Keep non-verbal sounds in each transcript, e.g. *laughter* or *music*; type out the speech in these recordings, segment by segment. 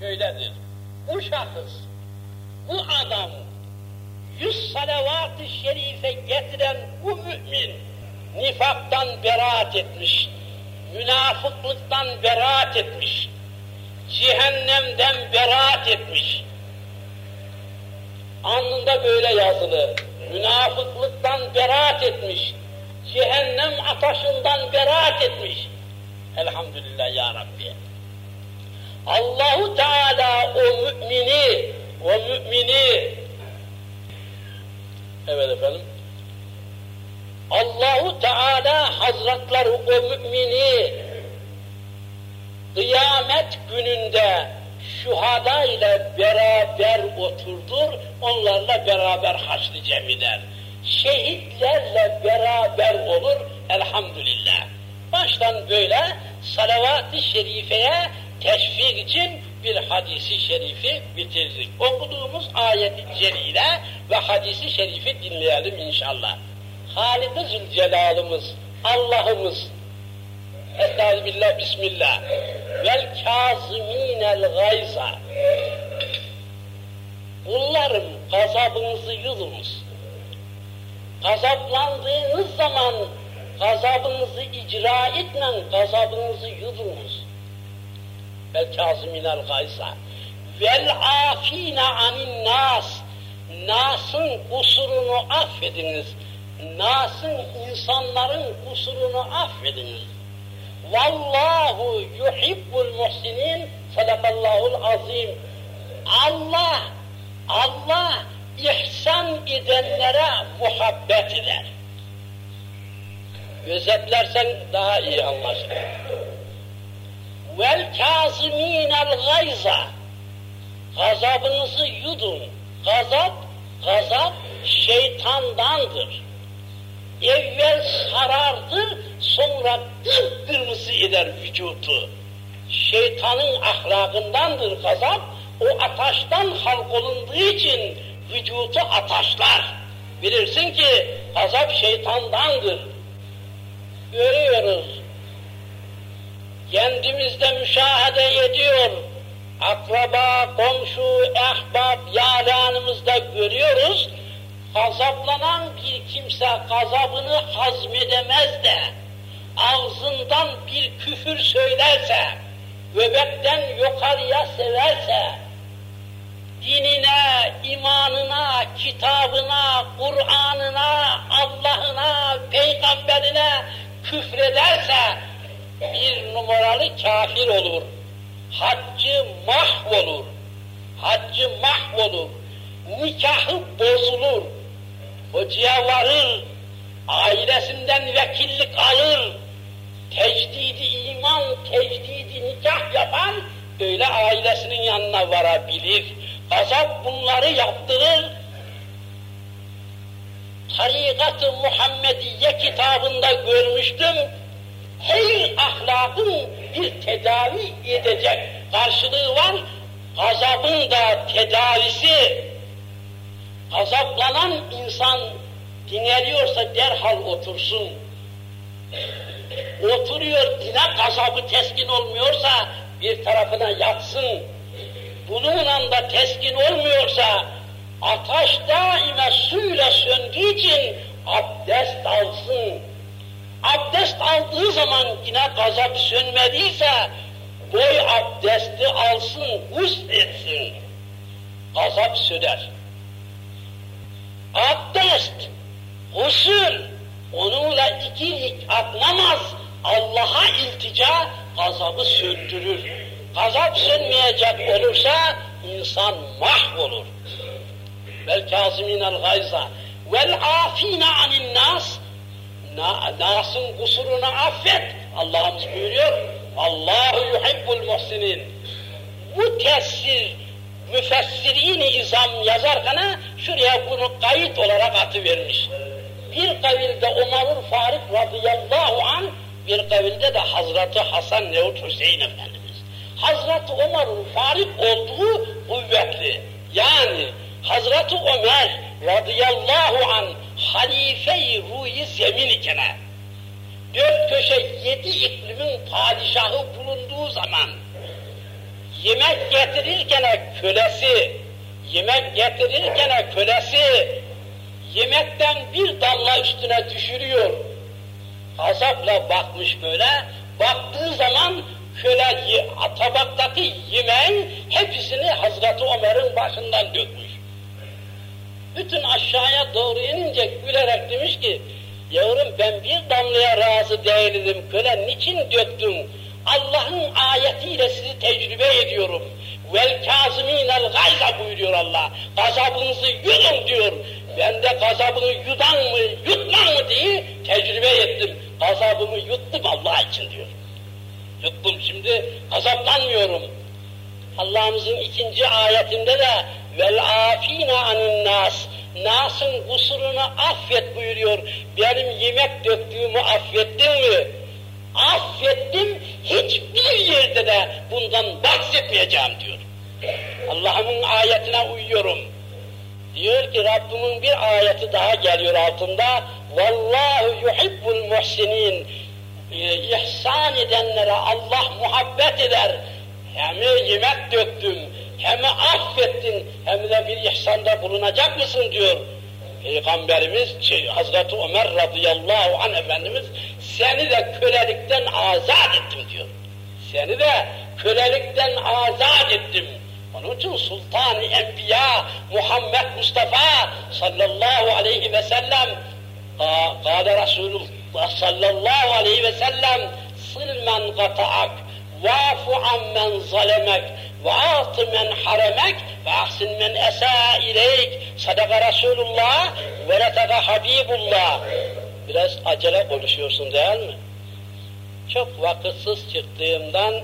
şöyledir. Bu şahıs, bu adam, yüz salavat-ı şerife getiren bu mümin, nifaktan beraat etmiş, münafıklıktan beraat etmiş, cehennemden beraat etmiş. Alnında böyle yazılı, münafıklıktan beraat etmiş, cehennem ateşinden beraat etmiş. Elhamdülillah ya Rabbi. Allahu Teala o mümini, o mümini, evet efendim, Allahu Teala Hazretleri o mümini kıyamet gününde şuhada ile beraber oturdur, onlarla beraber haşr cem eder. Şehitlerle beraber olur elhamdülillah. Baştan böyle salavat-ı şerifeye teşvik için bir hadisi şerifi bitirdik. Okuduğumuz ayet-i celile ve hadisi şerifi dinleyelim inşallah. Halik-i Zülcelal'ımız, Allah'ımız, Estağfirullah, Bismillah. Vel kâzimînel gayza. Kullarım gazabınızı yudunuz. Gazaplandığınız zaman gazabınızı icra etmen, gazabınızı yudunuz. Vel kâzimînel gayza. Vel afîne anin nas. Nas'ın kusurunu affediniz. Nas'ın insanların kusurunu affediniz. Vallahu yuhibbul muhsinin sadakallahul azim. Allah, Allah ihsan edenlere muhabbet eder. Özetlersen daha iyi anlaşılır. Vel kâzimînel gayza. Gazabınızı yudun. Gazap, gazap şeytandandır. Evvel sarardır, sonra kırmızı eder vücutu. Şeytanın ahlakındandır gazap, o ataştan halk olunduğu için vücutu ataşlar. Bilirsin ki gazap şeytandandır. Görüyoruz. Kendimizde müşahede ediyor. Akraba, komşu, ehbab, yalanımızda görüyoruz gazaplanan bir kimse gazabını hazmedemez de ağzından bir küfür söylerse, göbekten yukarıya severse, dinine, imanına, kitabına, Kur'an'ına, Allah'ına, peygamberine küfrederse bir numaralı kafir olur. Haccı mahvolur. Haccı mahvolur. Nikahı bozulur hocaya varır, ailesinden vekillik alır, tecdidi iman, tecdidi nikah yapan, öyle ailesinin yanına varabilir. Gazap bunları yaptırır. Tarikat-ı Muhammediye kitabında görmüştüm. Her ahlakın bir tedavi edecek karşılığı var. Gazabın da tedavisi Azaplanan insan dinleniyorsa derhal otursun. Oturuyor, dine gazabı teskin olmuyorsa bir tarafına yatsın. Bununla da teskin olmuyorsa ateş daima suyla söndüğü için abdest alsın. Abdest aldığı zaman yine gazap sönmediyse boy abdesti alsın, gusl etsin. Gazap söner abdest, husul, onunla iki rikat Allah'a iltica gazabı söndürür. Gazap sönmeyecek olursa insan mahvolur. Vel kâziminel gayza vel afîne anin nas Nas'ın kusurunu affet. Allah'ımız buyuruyor. Allahu yuhibbul muhsinin. Bu tesir müfessirini izam yazarken şuraya bunu kayıt olarak atıvermiş. Bir kavilde Umarul Faruk radıyallahu an, bir kavilde de Hazreti Hasan Nevut Hüseyin Efendimiz. Hazreti Umarul Faruk olduğu kuvvetli. Yani Hazreti Ömer radıyallahu an halife-i ruhi zemin iken dört köşe yedi iklimin padişahı bulunduğu zaman yemek getirirken kölesi, yemek getirirken kölesi, yemekten bir damla üstüne düşürüyor. Azapla bakmış böyle, baktığı zaman köle tabaktaki yemeğin hepsini Hazreti Ömer'in başından dökmüş. Bütün aşağıya doğru inince gülerek demiş ki, yavrum ben bir damlaya razı değildim, köle niçin döktün? Allah'ın ayetiyle sizi tecrübe ediyorum. Vel kazimînel gayza buyuruyor Allah. Gazabınızı yudun diyor. Ben de gazabını yudan mı, yutman mı diye tecrübe ettim. Gazabımı yuttum Allah için diyor. Yuttum şimdi gazaplanmıyorum. Allah'ımızın ikinci ayetinde de vel afina anin nas Nas'ın kusurunu affet buyuruyor. Benim yemek döktüğümü affettin mi? Affettim, hiçbir yerde de bundan bahsetmeyeceğim diyor. Allah'ımın ayetine uyuyorum. Diyor ki Rabbimin bir ayeti daha geliyor altında. Vallahu yuhibbul muhsinin. Ee, ihsan edenlere Allah muhabbet eder. Hem yemek döktün, hem affettin, hem de bir ihsanda bulunacak mısın diyor. Peygamberimiz şey, Hazreti Ömer radıyallahu anh Efendimiz seni de kölelikten azat ettim diyor. Seni de kölelikten azat ettim. Onun için Sultan-ı Enbiya Muhammed Mustafa sallallahu aleyhi ve sellem Kâle Resulullah sallallahu aleyhi ve sellem Sil men gata'ak Vafu ammen zalemek men haremek ve ahsin men esa ileyk sadaka Resulullah ve retega Habibullah biraz acele konuşuyorsun değil mi? Çok vakitsiz çıktığımdan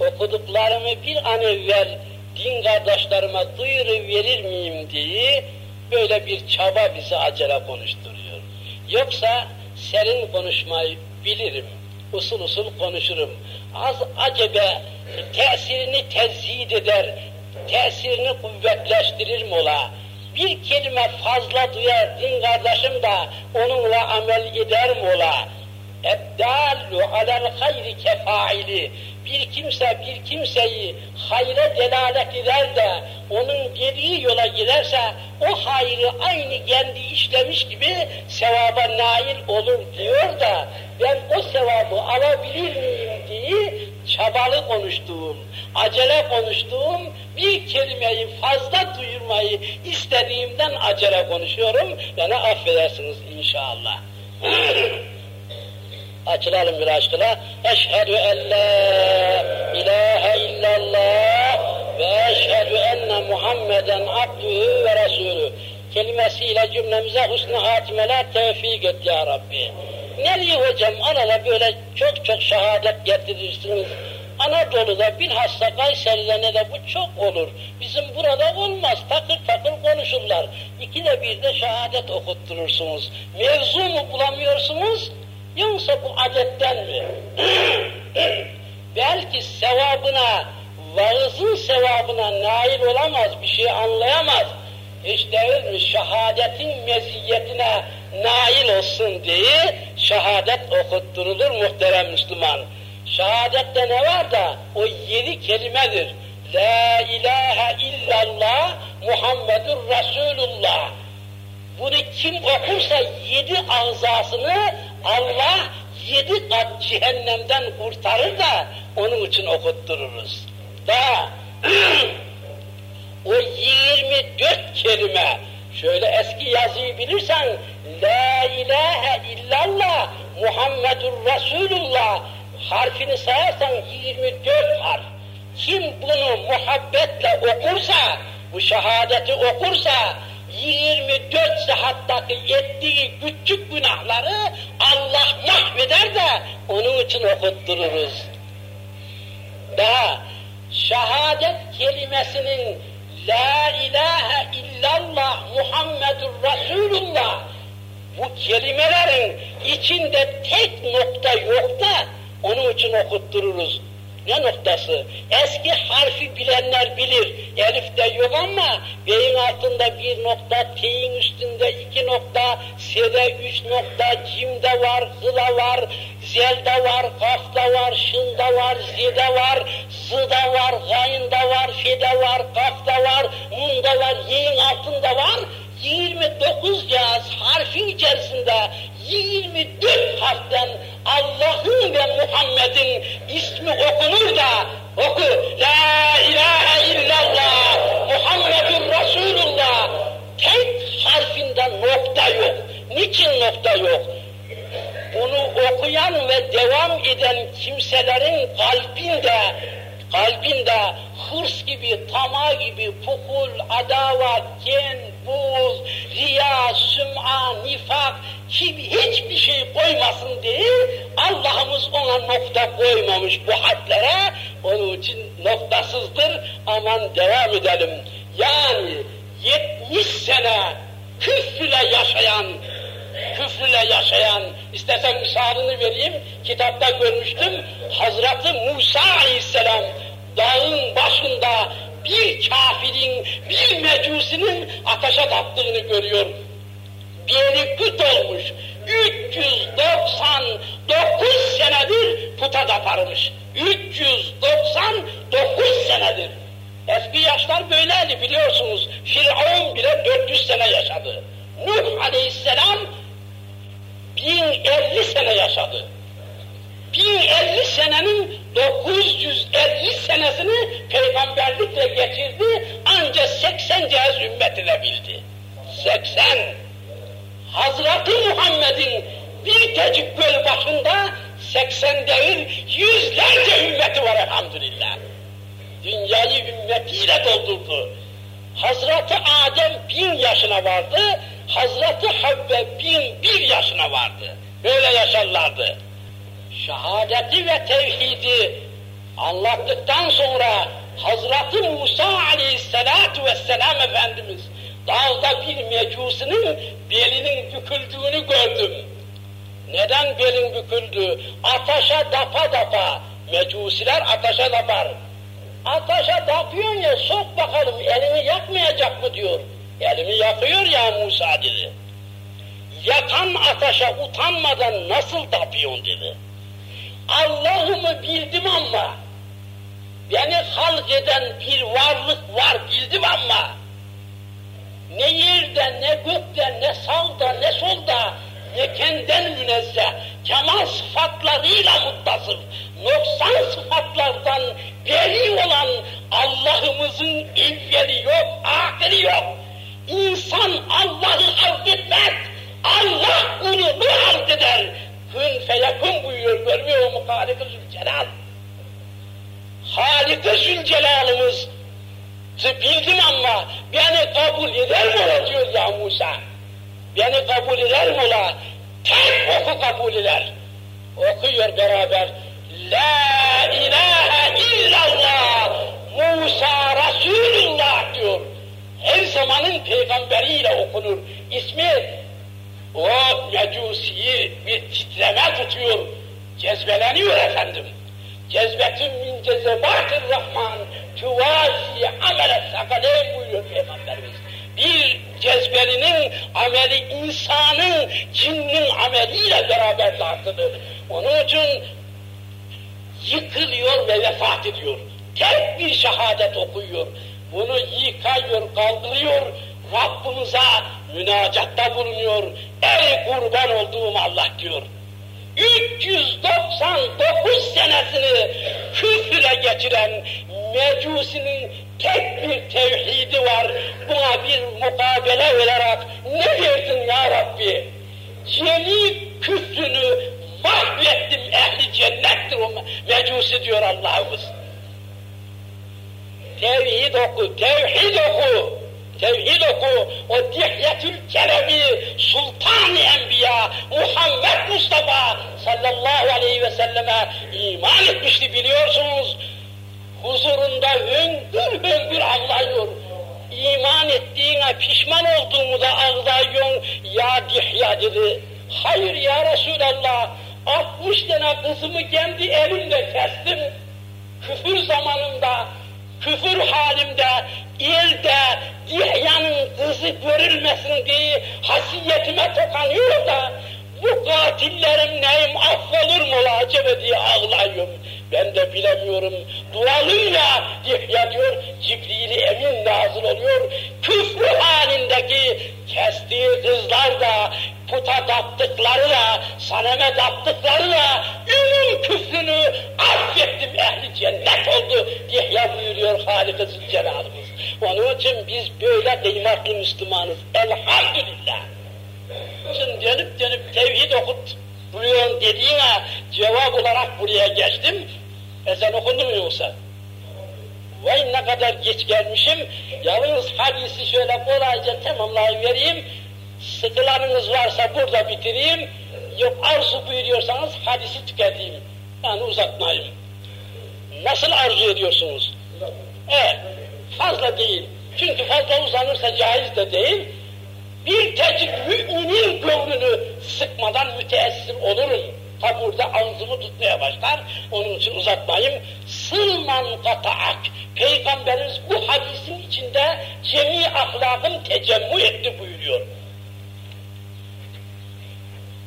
okuduklarımı bir an evvel din kardeşlerime duyuru verir miyim diye böyle bir çaba bizi acele konuşturuyor. Yoksa serin konuşmayı bilirim, usul usul konuşurum. Az acebe tesirini tezhid eder, tesirini kuvvetleştirir mola. Bir kelime fazla duyar din kardeşim de onunla amel eder mola. Eddallu alel hayri kefaili bir kimse bir kimseyi hayra delalet eder de onun dediği yola giderse o hayrı aynı kendi işlemiş gibi sevaba nail olur diyor da ben o sevabı alabilir miyim diye çabalı konuştuğum, acele konuştuğum bir kelimeyi fazla duyurmayı istediğimden acele konuşuyorum. Beni affedersiniz inşallah. *laughs* Açılalım bir aşkına. Eşhedü en la ilahe illallah ve eşhedü enne Muhammeden abdühü ve resulü. Kelimesiyle cümlemize husn-ı hatimeler tevfik et ya Rabbi. Nereye hocam arada böyle çok çok şehadet getirirsiniz. Anadolu'da bilhassa Kayseri'de de bu çok olur. Bizim burada olmaz. Takır takır konuşurlar. İkide bir de şehadet okutturursunuz. Mevzu mu bulamıyorsunuz? Yoksa bu adetten mi? *clears throat* Belki sevabına, vaazın sevabına nail olamaz, bir şey anlayamaz. Hiç değil mi? Şehadetin meziyetine nail olsun diye şehadet okutturulur muhterem Müslüman. Şehadette ne var da o yedi kelimedir. La ilahe illallah Muhammedur Resulullah. Bunu kim okursa yedi azasını Allah yedi kat cehennemden kurtarır da onun için okuttururuz. Da *clears throat* o 24 kelime şöyle eski yazıyı bilirsen La ilahe illallah Muhammedur Resulullah harfini sayarsan 24 harf. Kim bunu muhabbetle okursa, bu şehadeti okursa 24 saattaki ettiği küçük günahları Allah mahveder de onun için okuttururuz. Daha şehadet kelimesinin La ilahe illallah Muhammedur Resulullah bu kelimelerin içinde tek nokta yok da onun için okuttururuz. Ne noktası? Eski harfi bilenler bilir. Elif'te yok ama beyin altında bir nokta, teyin üstünde iki nokta, sede üç nokta, cimde var, hıla var, zelde var, kafta var, şında var, zide var, zıda var, gayında var, fide var, kafta var, munda var, yeyin altında var. 29 cihaz harfin içerisinde 24 harften Allah'ın ve Muhammed'in ismi okunur da oku. La ilahe illa Devam edelim. Yani 70 sene küfrüyle yaşayan, küfrüyle yaşayan, istesem misalini vereyim, kitapta görmüştüm, Hazreti Musa Aleyhisselam dağın başında bir kafirin, bir mecusinin ateşe tattığını görüyor. Bir küt olmuş, 399 senedir puta taparmış. 399 senedir. Eski yaşlar böyleydi biliyorsunuz. Firavun bile 400 sene yaşadı. Nuh aleyhisselam 1050 sene yaşadı. 1050 senenin 950 senesini peygamberlikle geçirdi ancak 80 cihaz ümmetine bildi. 80. Hazreti Muhammed'in bir tecik göl başında 80 devir yüzlerce ümmeti var elhamdülillah. Dünyayı ümmetiyle doldurdu. Hazreti Adem bin yaşına vardı, Hazreti Havve bin bir yaşına vardı. Böyle yaşarlardı. Şehadeti ve tevhidi anlattıktan sonra Hazreti Musa aleyhissalatu vesselam Efendimiz dağda bir mecusinin belinin büküldüğünü gördüm. Neden belin büküldü? Ataşa dapa dapa. Mecusiler ataşa dapar. Ataşa dapıyorsun ya sok bakalım elini yakmayacak mı diyor. Elimi yakıyor ya Musa dedi. Yakan ateşe utanmadan nasıl dapıyorsun dedi. Allah'ımı bildim ama beni halk eden bir varlık var bildim ama ne yerde, ne gökte, ne sağda, ne solda, ne kendinden münezzeh, kemal sıfatlarıyla muttasıf, noksan sıfatlardan beri olan Allah'ımızın evveli yok, ahiri yok. İnsan Allah'ı etmez, Allah onu halk eder. Kün feyekun buyuruyor, görmüyor mu Halik-i Zülcelal? Halik-i Zülcelal'ımız bildim ama beni kabul eder mi ola diyor ya Musa. Beni kabul eder mi ola? Tek oku kabul eder. Okuyor beraber. La ilahe illallah Musa Resulullah diyor. Her zamanın peygamberiyle okunur. İsmi o mecusiyi bir titreme tutuyor. Cezbeleniyor efendim. Cezbetün min cezebatir rahman tüvazi amele sakaleyn buyuruyor Peygamberimiz. Bir cezbelinin ameli insanın, cinnin ameliyle beraber tartılır. Onun için yıkılıyor ve vefat ediyor. Tek bir şehadet okuyor. Bunu yıkıyor, kaldırıyor, Rabbimize münacatta bulunuyor. Ey kurban olduğum Allah diyor. 399 senesini küfrüle geçiren mecusinin tek bir tevhidi var. Buna bir mukabele olarak ne verdin ya Rabbi? Yeni küfrünü mahvettim ehli cennettir o mecusi diyor Allah'ımız. Tevhid oku, tevhid oku. Tevhid oku, o Dihyetül Kerem'i, Sultan-ı Enbiya, Muhammed Mustafa sallallahu aleyhi ve selleme iman etmişti biliyorsunuz. Huzurunda hüngür hüngür ağlıyor. İman ettiğine pişman olduğumu da ağlıyorsun ya Dihya dedi. Hayır ya Resulallah, 60 tane kızımı kendi elimle kestim. Küfür zamanında, küfür halimde, ilde Dihya'nın kızı görülmesin diye hasiyetime tokanıyor da bu katillerim neyim affolur mu la acaba diye ağlıyorum. Ben de bilemiyorum. Dualıyla Dihya diyor, Cibril-i Emin nazil oluyor. Küfrü halindeki kestiği kızlar da puta taptıkları da, saneme taptıkları da, ümüm küfrünü affettim, ehli cennet oldu diye ya buyuruyor Halik-i Zülcelal'ımız. Onun için biz böyle kıymetli Müslümanız, elhamdülillah. Şimdi dönüp dönüp tevhid okut buyurun dediğine cevap olarak buraya geçtim. Ezan okundu mu yoksa? Vay ne kadar geç gelmişim. Yalnız hadisi şöyle kolayca tamamlayıvereyim. Sıkılanınız varsa burada bitireyim. Yok arzu buyuruyorsanız hadisi tüketeyim. Yani uzatmayayım. Nasıl arzu ediyorsunuz? Evet, fazla değil. Çünkü fazla uzanırsa caiz de değil. Bir tecik müminin gönlünü sıkmadan müteessir olurum. Ha burada ağzımı tutmaya başlar, onun için uzatmayayım. Sılman kataak, Peygamberimiz bu hadisin içinde cemi ahlakın tecemmü etti buyuruyor.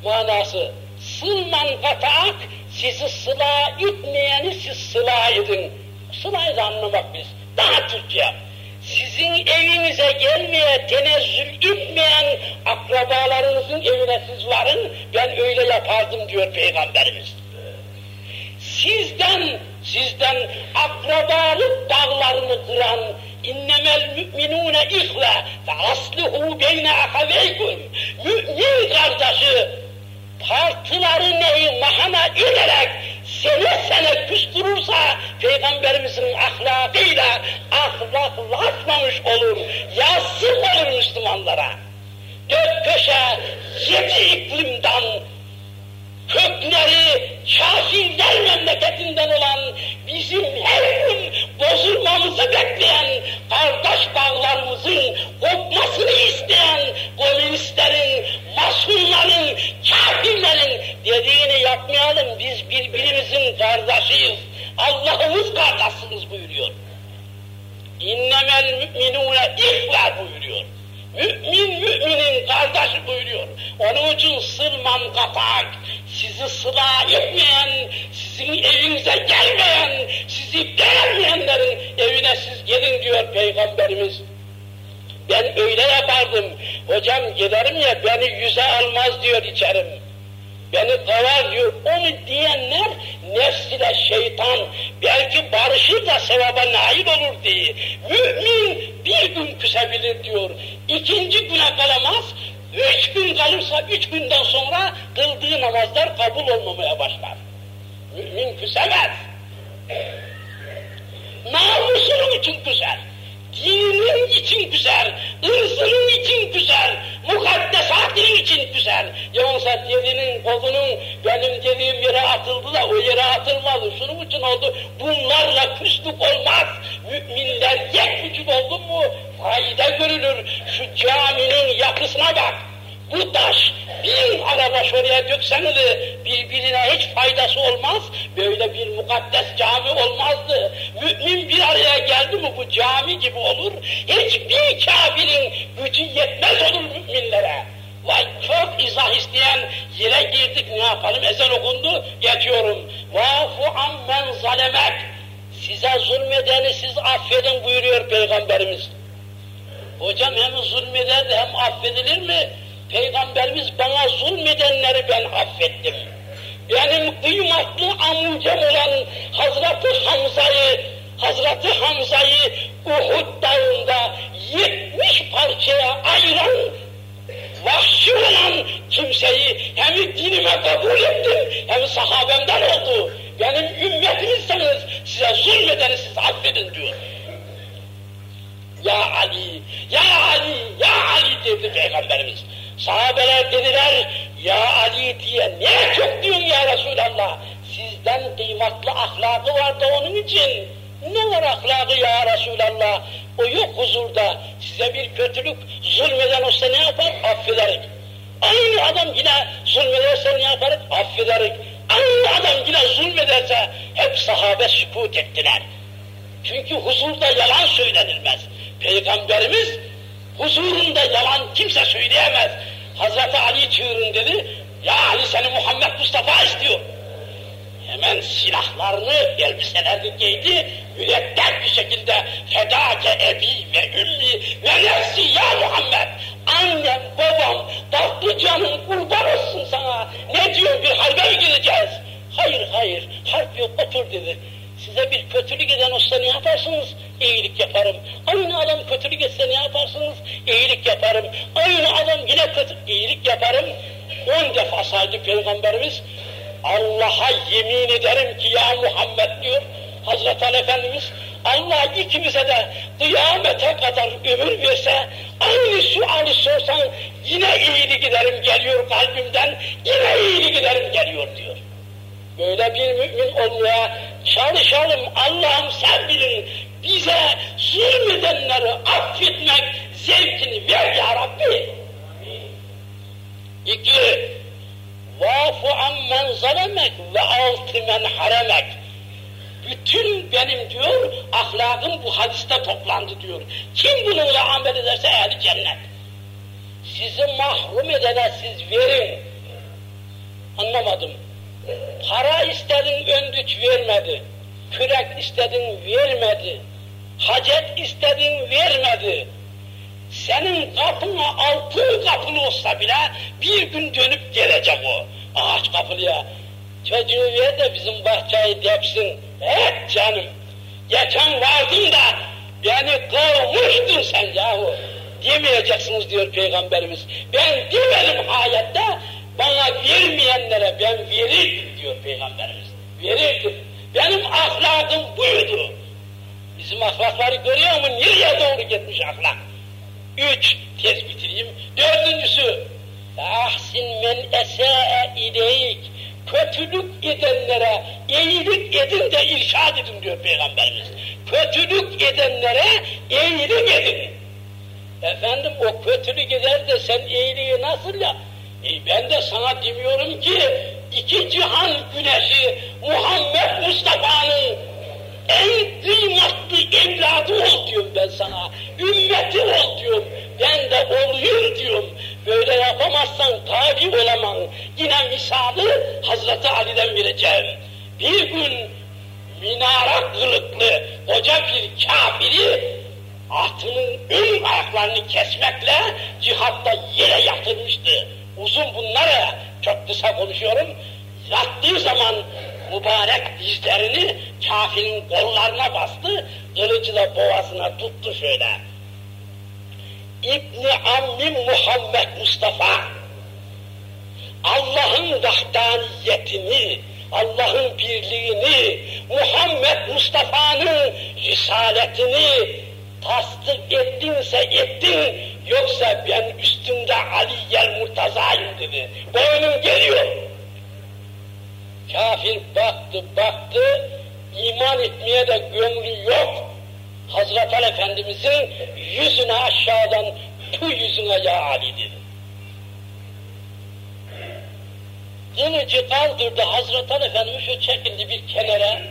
Manası, sılman kataak, sizi sıla etmeyeni siz sıla edin. Sılayı da anlamak biz, daha Türkçe sizin evinize gelmeye tenezzül etmeyen akrabalarınızın evine siz varın, ben öyle yapardım diyor Peygamberimiz. Sizden, sizden akrabalık dağlarını kıran innemel müminune ihve ve asluhu beyne akaveykum mümin kardeşi partıları neyi mahana ederek sene sene küstürürse Peygamberimizin ahlakıyla ahlaklaşmamış olur, yazık olur Müslümanlara. Dört köşe, yedi iklimden, kökleri kafirler memleketinden olan bizim her gün bozulmamızı bekleyen kardeş bağlarımızın kopmasını isteyen komünistlerin, masumların, kafirlerin dediğini yapmayalım. Biz birbirimizin kardeşiyiz. Allah'ımız kardeşsiniz buyuruyor. İnnemel müminune ihver buyuruyor. Mümin müminin kardeşi buyuruyor. Onun için sırman kapak, sizi sıla etmeyen, sizin evinize gelmeyen, sizi beğenmeyenlerin evine siz gelin diyor Peygamberimiz. Ben öyle yapardım. Hocam giderim ya beni yüze almaz diyor içerim. Beni kovar diyor. Onu diyenler nefsiyle şeytan belki barışır da sevaba nail olur diye. Mümin bir gün küsebilir diyor. İkinci güne kalamaz. Üç gün kalırsa üç günden sonra kıldığı namazlar kabul olmamaya başlar. Mümin küsemez. Namusunun için küser dinin için güzel, ırzının için güzel, mukaddesatının için güzel. Yoksa dedinin kolunun benim dediğim yere atıldı da o yere atılmadı. Şunun için oldu. Bunlarla küslük olmaz. Müminler yek vücut oldu mu fayda görülür. Şu caminin yapısına bak bu taş bir araba şuraya dökseniz birbirine hiç faydası olmaz. Böyle bir mukaddes cami olmazdı. Mümin bir araya geldi mi bu cami gibi olur. Hiçbir kafirin gücü yetmez olur müminlere. Vay çok izah isteyen yere girdik ne yapalım ezan okundu geçiyorum. Vafu ammen zalemek. Size zulmedeni siz affedin buyuruyor Peygamberimiz. Hocam hem zulmeder de hem affedilir mi? Peygamberimiz bana zulmedenleri ben affettim. Benim kıymetli amcam olan Hazreti Hamza'yı Hazreti Hamza'yı Uhud dağında yetmiş parçaya ayıran vahşi olan kimseyi hem dinime kabul ettim hem sahabemden oldu. Benim ümmetimizseniz size zulmedeni siz affedin diyor. Ya Ali, Ya Ali, Ya Ali dedi Peygamberimiz. Sahabeler dediler, ya Ali diye ne çok diyorsun ya Resulallah? Sizden kıymetli ahlakı var da onun için. Ne var ahlakı ya Resulallah? O yok huzurda. Size bir kötülük zulmeden olsa ne yapar? Affederik. Aynı adam yine zulmederse ne yaparız? Affederik. Aynı adam yine zulmederse hep sahabe sükut ettiler. Çünkü huzurda yalan söylenilmez. Peygamberimiz huzurunda yalan kimse söyleyemez. Hazreti Ali çığırın dedi, ya Ali seni Muhammed Mustafa istiyor. Hemen silahlarını, elbiselerini giydi, mürekkep bir şekilde fedake ebi ve ümmi ve nefsi ya Muhammed annem, babam, tatlı canım kurban olsun sana. Ne diyor bir harbe mi gideceğiz? Hayır hayır, harp yok otur dedi. Size bir kötülük eden olsa ne yaparsınız? İyilik yaparım. Aynı adam kötülük etse ne yaparsınız? İyilik yaparım. Aynı adam yine kötü, iyilik yaparım. On defa saydı Peygamberimiz. Allah'a yemin ederim ki ya Muhammed diyor Hazreti Ali Efendimiz Allah ikimize de kıyamete kadar ömür verse aynı suali sorsan yine iyiliği giderim geliyor kalbimden yine iyiliği giderim geliyor diyor. Böyle bir mümin olmaya çalışalım Allah'ım sen bilin bize zulmedenleri affetmek zevkini ver ya Rabbi. İki, vafu ammen zalemek ve altı men haremek. Bütün benim diyor ahlakım bu hadiste toplandı diyor. Kim bununla amel ederse ehli cennet. Sizi mahrum edene siz verin. Anlamadım. Para istedin öndüç vermedi. Kürek istedin vermedi. Hacet istedin vermedi. Senin kapına altın kapılı olsa bile bir gün dönüp gelecek o ağaç kapılıya. Çocuğu ver de bizim bahçeyi depsin. Evet canım. Geçen vardım da beni kovmuştun sen yahu. Demeyeceksiniz diyor Peygamberimiz. Ben demedim ayette bana vermeyenlere ben verirdim diyor Peygamberimiz. Verirdim. Benim ahlakım buydu. Bizim ahlakları görüyor musun? Nereye doğru gitmiş ahlak? Üç, tez bitireyim. Dördüncüsü, ahsin men esâe ileyk. Kötülük edenlere iyilik edin de irşad edin diyor Peygamberimiz. Kötülük edenlere iyilik edin. Efendim o kötülük eder de sen iyiliği nasıl ya? Ben de sana demiyorum ki iki cihan güneşi Muhammed Mustafa'nın en kıymetli evladı ol diyorum ben sana. Ümmeti ol diyorum. Ben de olayım diyorum. Böyle yapamazsan tabi olamam. Yine misalı Hazreti Ali'den vereceğim. Bir gün minara kılıklı koca bir kafiri atının ön ayaklarını kesmekle cihatta yere yatırmıştı. Uzun bunlara çok kısa konuşuyorum. Yattığı zaman mübarek dizlerini kafirin kollarına bastı, kılıcı da boğazına tuttu şöyle. İbni Ammi Muhammed Mustafa, Allah'ın vahdaniyetini, Allah'ın birliğini, Muhammed Mustafa'nın risaletini tasdik ettinse ettin, yoksa ben üstünde Ali'yel Murtaza'yım dedi. Boynum geliyor. Kafir baktı baktı, iman etmeye de gönlü yok. Hazreti Ali Efendimizin yüzüne aşağıdan tu yüzüne ya Ali dedi. Kılıcı kaldırdı Hazreti Ali Efendimiz şu çekildi bir kenara.